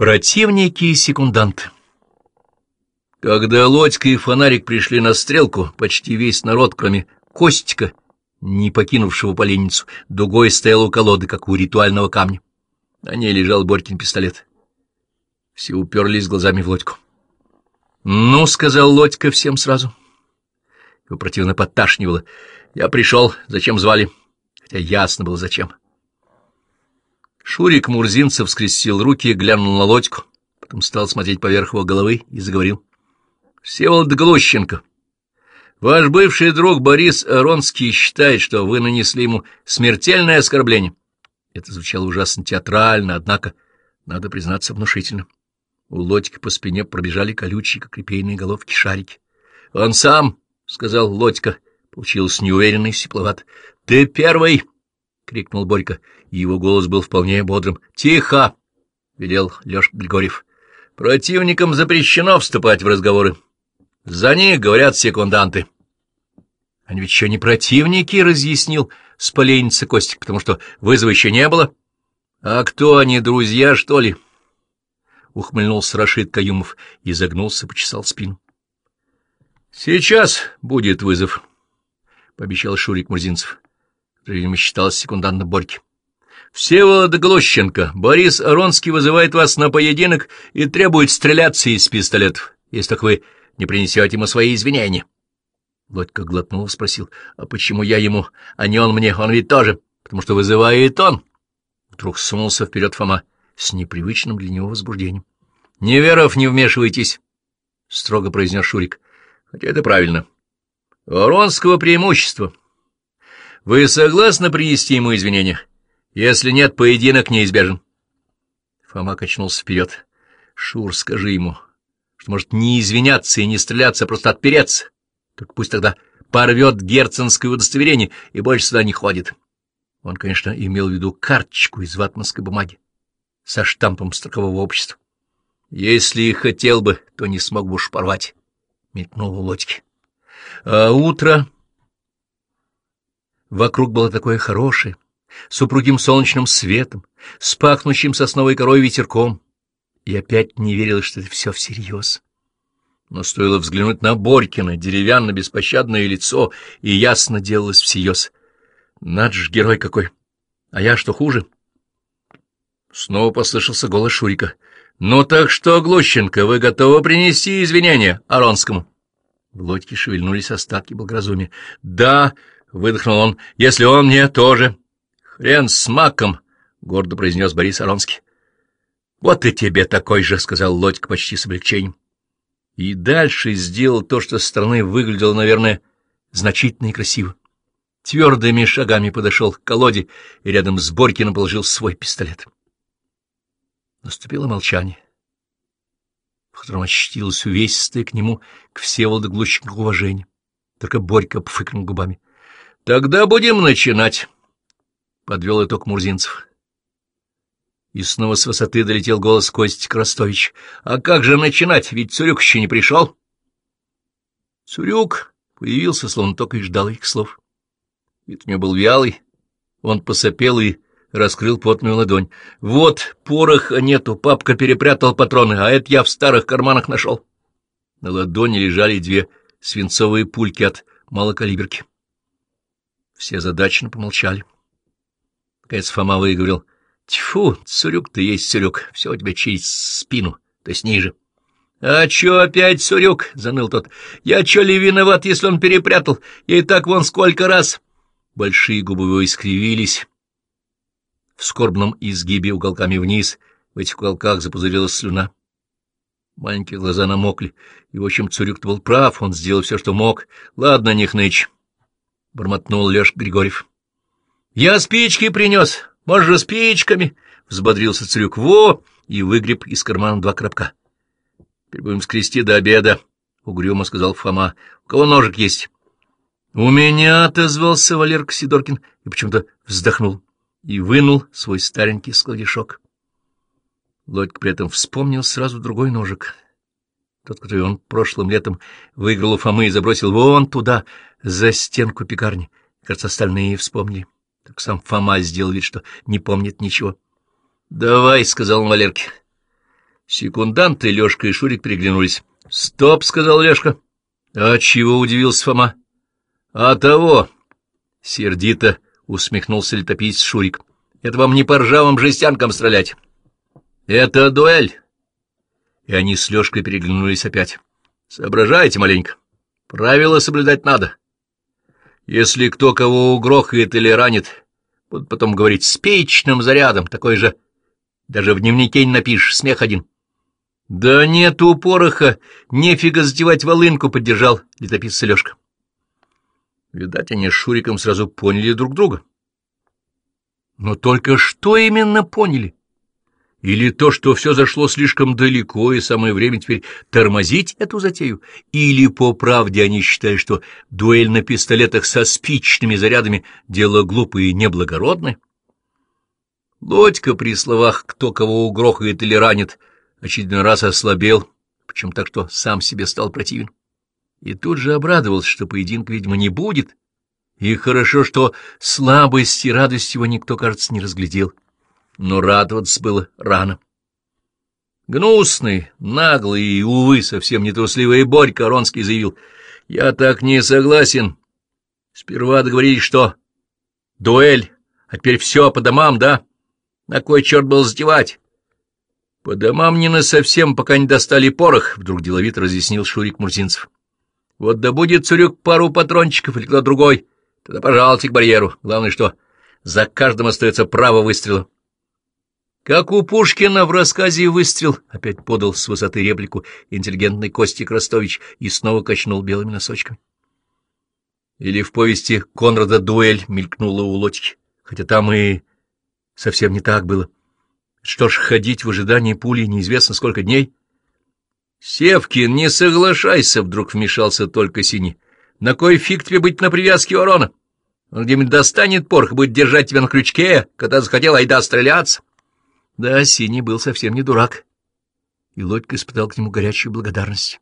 Противники и секунданты. Когда Лодька и Фонарик пришли на стрелку, почти весь народ, кроме Костика, не покинувшего поленницу, дугой стоял у колоды, как у ритуального камня. На ней лежал Борькин пистолет. Все уперлись глазами в Лодьку. — Ну, — сказал Лодька всем сразу. Его противно подташнивало. — Я пришел. Зачем звали? Хотя ясно было, зачем. Шурик Мурзинцев скрестил руки, глянул на Лодьку, потом стал смотреть поверх его головы и заговорил. — Всеволод Глущенко, ваш бывший друг Борис Аронский считает, что вы нанесли ему смертельное оскорбление. Это звучало ужасно театрально, однако, надо признаться, внушительно. У Лодьки по спине пробежали колючие, как репейные головки, шарики. — Он сам, — сказал Лодька, — получилось неуверенно и сипловато. — Ты первый! — крикнул Борька, и его голос был вполне бодрым. — Тихо! — велел Лёшка Григорьев. — Противникам запрещено вступать в разговоры. За них говорят секунданты. — Они ведь еще не противники, — разъяснил с поленницы Костик, потому что вызова еще не было. — А кто они, друзья, что ли? —— ухмыльнулся Рашид Каюмов и загнулся, почесал спину. — Сейчас будет вызов, — пообещал Шурик Мурзинцев, видимо, считался секундантом Борьки. — Всеволод Глощенко, Борис Аронский вызывает вас на поединок и требует стреляться из пистолетов, если так вы не принесете ему свои извинения. Лодька глотнул спросил, а почему я ему, а не он мне, он ведь тоже, потому что вызывает он. Вдруг сунулся вперед Фома с непривычным для него возбуждением. — Неверов, не вмешивайтесь, — строго произнес Шурик. — Хотя это правильно. — Воронского преимущества. Вы согласны принести ему извинения? Если нет, поединок неизбежен. Фома качнулся вперед. — Шур, скажи ему, что может не извиняться и не стреляться, а просто отпереться. Только пусть тогда порвет герценское удостоверение и больше сюда не ходит. Он, конечно, имел в виду карточку из ватманской бумаги со штампом строкового общества. Если и хотел бы, то не смог бы уж порвать, — мелькнул у Лодьки. А утро... Вокруг было такое хорошее, с упругим солнечным светом, с пахнущим сосновой корой ветерком, и опять не верилось, что это все всерьез. Но стоило взглянуть на Борькино, деревянно-беспощадное лицо, и ясно делалось всерьез. Над ж герой какой! А я что хуже? — Снова послышался голос Шурика. — Ну так что, Глущенко, вы готовы принести извинения Аронскому? В лодьке шевельнулись остатки благоразумия. — Да, — выдохнул он, — если он мне тоже. — Хрен с маком, — гордо произнес Борис Аронский. — Вот и тебе такой же, — сказал Лодька почти с облегчением. И дальше сделал то, что со стороны выглядело, наверное, значительно и красиво. Твердыми шагами подошел к колоде и рядом с Борькиным положил свой пистолет. Наступило молчание, в котором ощутилось увесистое к нему, к Всеволоду Глущенко уважение. Только Борька пфыкнул губами. — Тогда будем начинать, — подвел итог Мурзинцев. И снова с высоты долетел голос Кости Крастович. — А как же начинать? Ведь Цурюк еще не пришел. Цурюк появился, словно только и ждал их слов. Вид у него был вялый, он посопел и раскрыл потную ладонь. «Вот, пороха нету, папка перепрятал патроны, а это я в старых карманах нашел». На ладони лежали две свинцовые пульки от малокалиберки. Все задачно помолчали. Наконец Фома выговорил. «Тьфу, Цурюк ты есть Цурюк, все у тебя через спину, то есть ниже». «А чё опять Цурюк?» — заныл тот. «Я чё ли виноват, если он перепрятал? И так вон сколько раз...» Большие губы его искривились, в скорбном изгибе уголками вниз, в этих уголках запузырилась слюна. Маленькие глаза намокли, и, в общем, Цурюк был прав, он сделал все, что мог. Ладно, не хнычь, — бормотнул Леш Григорьев. — Я спички принес, может, же спичками, — взбодрился Цурюк. — Во! — и выгреб из кармана два коробка. — Теперь будем скрести до обеда, — угрюмо сказал Фома. — У кого ножик есть? — У меня, — отозвался Валерка Сидоркин и почему-то вздохнул и вынул свой старенький складишок. Лодька при этом вспомнил сразу другой ножик. Тот, который он прошлым летом выиграл у Фомы и забросил вон туда, за стенку пекарни. Кажется, остальные вспомнили. Так сам Фома сделал вид, что не помнит ничего. — Давай, — сказал он Валерке. Секунданты Лёшка и Шурик переглянулись. — Стоп, — сказал Лёшка. — А чего удивился Фома? — А того! — сердито усмехнулся летописец Шурик. — Это вам не по ржавым жестянкам стрелять. — Это дуэль. И они с Лёшкой переглянулись опять. — Соображайте маленько. Правила соблюдать надо. Если кто кого угрохает или ранит, будут потом говорить с печным зарядом, такой же даже в дневнике не напишешь, смех один. — Да нету пороха, нефига сдевать волынку, — поддержал летописца Лёшка. Видать, они с Шуриком сразу поняли друг друга. Но только что именно поняли? Или то, что все зашло слишком далеко, и самое время теперь тормозить эту затею? Или, по правде, они считают, что дуэль на пистолетах со спичными зарядами — дело глупое и неблагородное? Лодька при словах «кто кого угрохает или ранит» очередной раз ослабел, причем так, что сам себе стал противен. И тут же обрадовался, что поединка, видимо, не будет, и хорошо, что слабости и радость его никто, кажется, не разглядел. Но радоваться было рано. Гнусный, наглый и, увы, совсем не трусливый Борька Ронский заявил, «Я так не согласен. Сперва договорились, что дуэль, а теперь все по домам, да?» На кой черт был сдевать? — По домам не на совсем, пока не достали порох, — вдруг деловито разъяснил Шурик Мурзинцев. — Вот да будет Цурюк пару патрончиков или кто другой, тогда пожалуйте к барьеру. Главное, что за каждым остается право выстрела. — Как у Пушкина в рассказе «Выстрел», — опять подал с высоты реплику интеллигентный Костик Ростович и снова качнул белыми носочками. Или в повести Конрада «Дуэль» мелькнула у Лотики, хотя там и Совсем не так было. Что ж, ходить в ожидании пули неизвестно сколько дней? — Севкин, не соглашайся, — вдруг вмешался только Синий. — На кой фиг тебе быть на привязке ворона? Он где-нибудь достанет порох, будет держать тебя на крючке, когда захотел айда стреляться. Да, Синий был совсем не дурак, и Лодька испытал к нему горячую благодарность.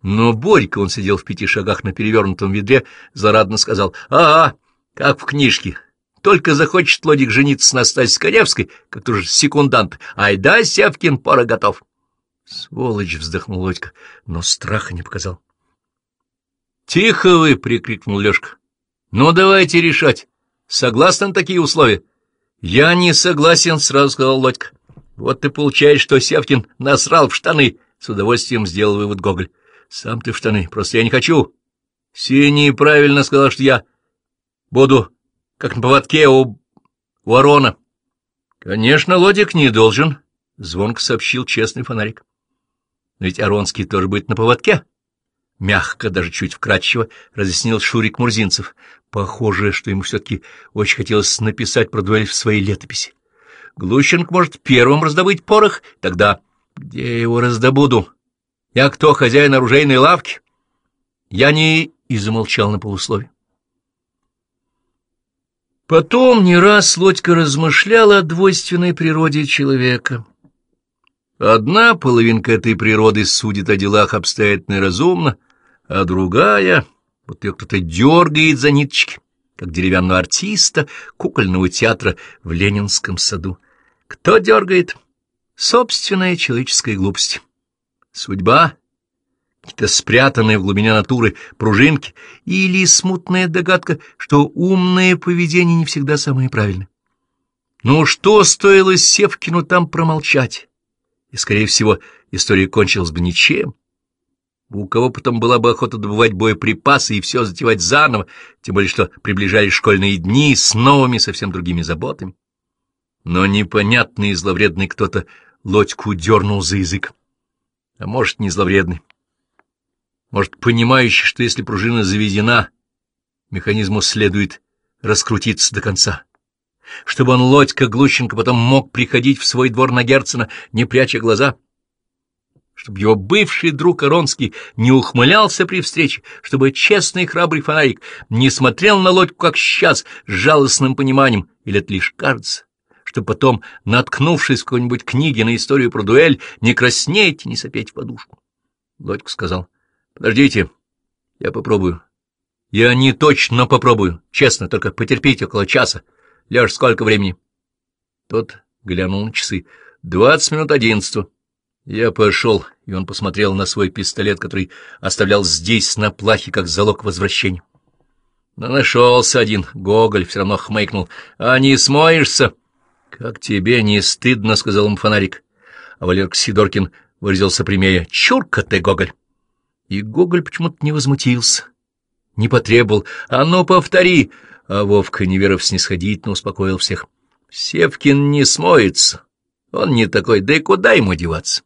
Но Борька, он сидел в пяти шагах на перевернутом ведре, зарадно сказал, «А, — как в книжке, только захочет Лодик жениться на Настасьей Коревской, как тоже секундант. Айда, Севкин, пора готов. Сволочь, вздохнул Лодька, но страха не показал. Тихо вы, прикрикнул Лёшка. Ну, давайте решать. Согласны на такие условия? Я не согласен, сразу сказал Лодька. Вот ты получаешь, что Севкин насрал в штаны. С удовольствием сделал вывод Гоголь. Сам ты в штаны, просто я не хочу. Синий правильно сказал, что я буду как на поводке у ворона. — Конечно, Лодик не должен, — звонко сообщил честный фонарик. — Но ведь Аронский тоже будет на поводке. Мягко, даже чуть вкрадчиво, разъяснил Шурик Мурзинцев. Похоже, что ему все-таки очень хотелось написать про дуэль в своей летописи. Глущенко может первым раздобыть порох, тогда где я его раздобуду? Я кто, хозяин оружейной лавки? Я не... И замолчал на полуслове. Потом не раз Лодька размышляла о двойственной природе человека. Одна половинка этой природы судит о делах обстоятельно и разумно, а другая, вот ее кто-то дергает за ниточки, как деревянного артиста кукольного театра в Ленинском саду. Кто дергает? Собственная человеческая глупость. Судьба какие-то спрятанные в глубине натуры пружинки, или смутная догадка, что умное поведение не всегда самое правильное. Ну что стоило Севкину там промолчать? И, скорее всего, история кончилась бы ничем. У кого потом была бы охота добывать боеприпасы и все затевать заново, тем более что приближались школьные дни с новыми совсем другими заботами. Но непонятный и зловредный кто-то лодьку дернул за язык. А может, не зловредный. Может, понимающий, что если пружина заведена, механизму следует раскрутиться до конца. Чтобы он, Лодька Глущенко, потом мог приходить в свой двор на Герцена, не пряча глаза. Чтобы его бывший друг Аронский не ухмылялся при встрече, чтобы честный храбрый фонарик не смотрел на Лодьку, как сейчас, с жалостным пониманием, или это лишь кажется, чтобы потом, наткнувшись в какой-нибудь книге на историю про дуэль, не краснеть и не сопеть в подушку. Лодька сказал — Подождите, я попробую. Я не точно попробую, честно, только потерпите около часа. Лёш, сколько времени? Тот глянул на часы. Двадцать минут одиннадцатого. Я пошел, и он посмотрел на свой пистолет, который оставлял здесь на плахе, как залог возвращения. Но нашелся один, Гоголь все равно хмыкнул. — А не смоешься? — Как тебе не стыдно, — сказал ему фонарик. А Валерка Сидоркин выразился прямее. — Чурка ты, Гоголь! И Гоголь почему-то не возмутился, не потребовал. — А ну, повтори! А Вовка, неверов снисходительно, успокоил всех. — Севкин не смоется. Он не такой, да и куда ему деваться?